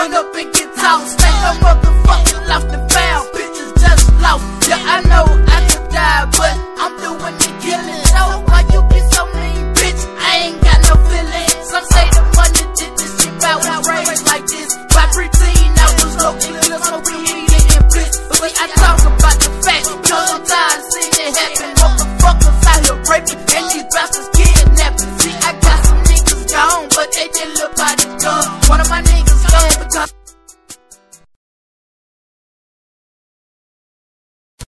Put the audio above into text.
run up and get tossed. Take a motherfucking off the foul, bitches just lost. Yeah, I know I could die, but I'm doing the killing. So why you be so mean, bitch? I ain't got no feelings. Some say the money did this shit out, I raised like this. By I was so we bitch. But I talk about the I'm tired of out here raping.